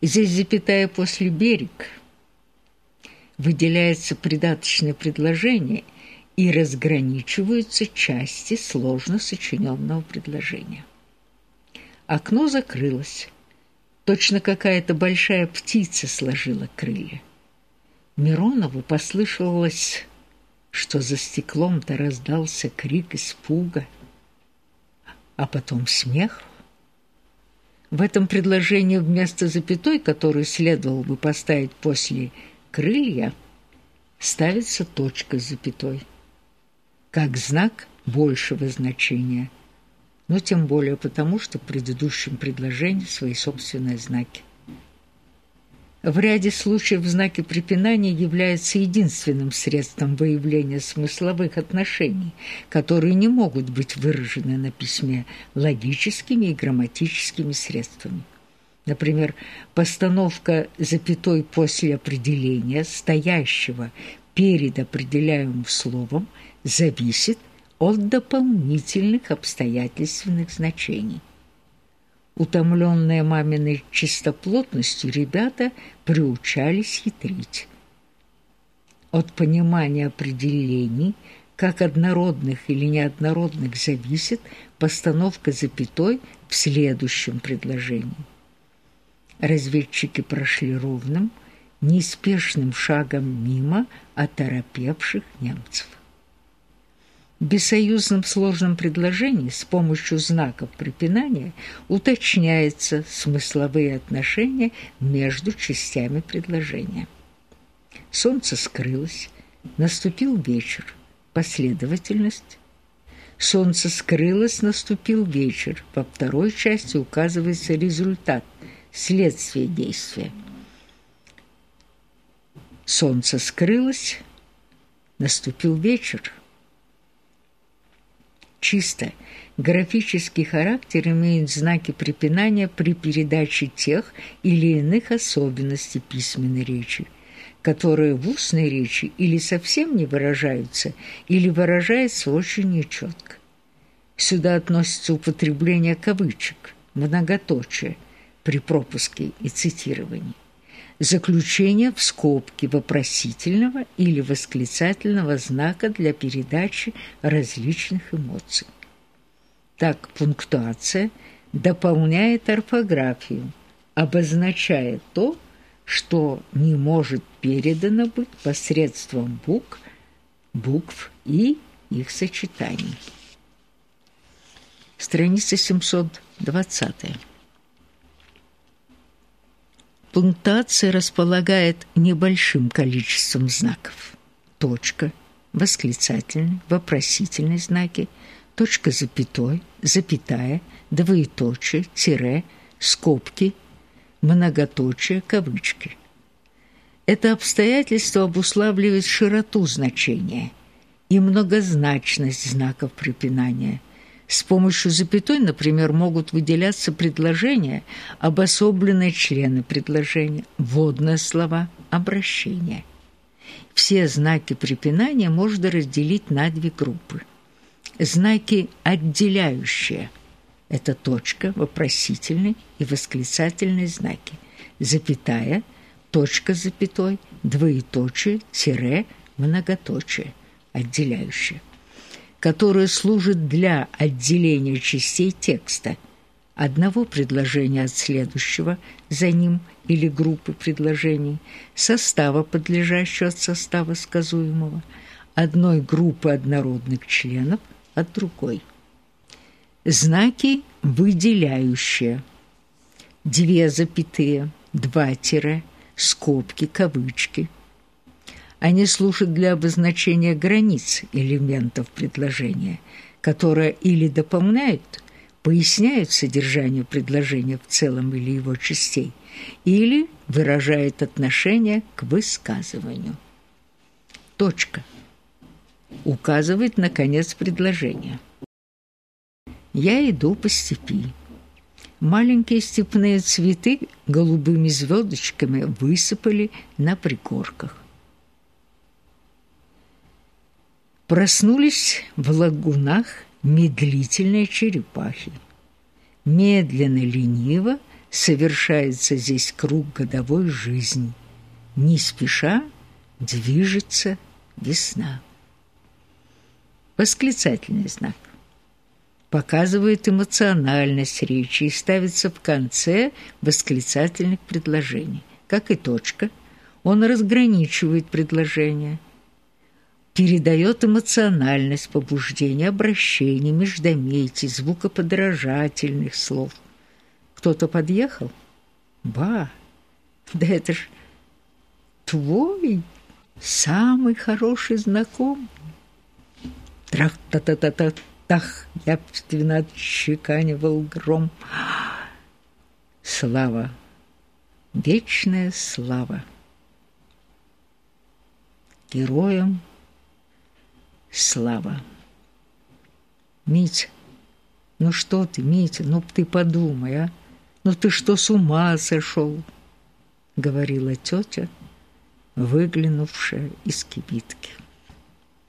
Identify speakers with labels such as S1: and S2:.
S1: Здесь запятая после «берег» выделяется придаточное предложение и разграничиваются части сложно сочиненного предложения. Окно закрылось. Точно какая-то большая птица сложила крылья. Миронову послышалось, что за стеклом-то раздался крик испуга, а потом смех. В этом предложении вместо запятой, которую следовало бы поставить после крылья ставится точка с запятой, как знак большего значения, но тем более потому, что в предыдущем предложении свои собственные знаки. В ряде случаев знаки препинания являются единственным средством выявления смысловых отношений, которые не могут быть выражены на письме логическими и грамматическими средствами. Например, постановка запятой после определения, стоящего перед определяемым словом, зависит от дополнительных обстоятельственных значений. Утомленные маминой чистоплотностью ребята приучались хитрить. От понимания определений, как однородных или неоднородных, зависит постановка запятой в следующем предложении – разведчики прошли ровным, неспешным шагом мимо оторопевших немцев. В бессоюзном сложном предложении с помощью знаков препинания уточняются смысловые отношения между частями предложения. Солнце скрылось, наступил вечер, последовательность. Солнце скрылось, наступил вечер. Во второй части указывается результат – следствие действия. Солнце скрылось, наступил вечер. Чисто графический характер имеет знаки препинания при передаче тех или иных особенностей письменной речи, которые в устной речи или совсем не выражаются, или выражаются очень нечётко. Сюда относится употребление кавычек, многоточие – при пропуске и цитировании. Заключение в скобке вопросительного или восклицательного знака для передачи различных эмоций. Так пунктуация дополняет орфографию, обозначая то, что не может передано быть посредством букв, букв и их сочетаний. Страница 720. Пунктуация располагает небольшим количеством знаков. Точка, восклицательный, вопросительные знаки, точка запятой, запятая, двоеточие, тире, скобки, многоточие, кавычки. Это обстоятельство обуславливает широту значения и многозначность знаков препинания – с помощью запятой, например, могут выделяться предложения, обособленные члены предложения, вводные слова, обращения. Все знаки препинания можно разделить на две группы. Знаки отделяющие – это точка, вопросительный и восклицательные знаки, запятая, точка с запятой, двоеточие, тире, многоточие, отделяющие которое служит для отделения частей текста, одного предложения от следующего за ним или группы предложений, состава, подлежащего от состава сказуемого, одной группы однородных членов от другой. Знаки выделяющие. Две запятые, два тире, скобки, кавычки – они служат для обозначения границ элементов предложения, которые или дополняют, поясняют содержание предложения в целом или его частей, или выражают отношение к высказыванию. Точка. Указывает на конец предложения. Я иду по степи. Маленькие степные цветы голубыми звездочками высыпали на пригорках. Проснулись в лагунах медлительные черепахи. Медленно, лениво совершается здесь круг годовой жизни. Не спеша движется весна. Восклицательный знак показывает эмоциональность речи и ставится в конце восклицательных предложений. Как и точка, он разграничивает предложения, передает эмоциональность побуждения, обращений, междометий, звукоподражательных слов. Кто-то подъехал? Ба! Да это ж твой самый хороший знакомый. Трах-та-та-та-та устах явственно отчеканивал гром. Слава, вечная слава. Героям слава. Митя, ну что ты, Митя, ну ты подумай, а? Ну ты что, с ума сошел? Говорила тетя, выглянувшая из кибитки.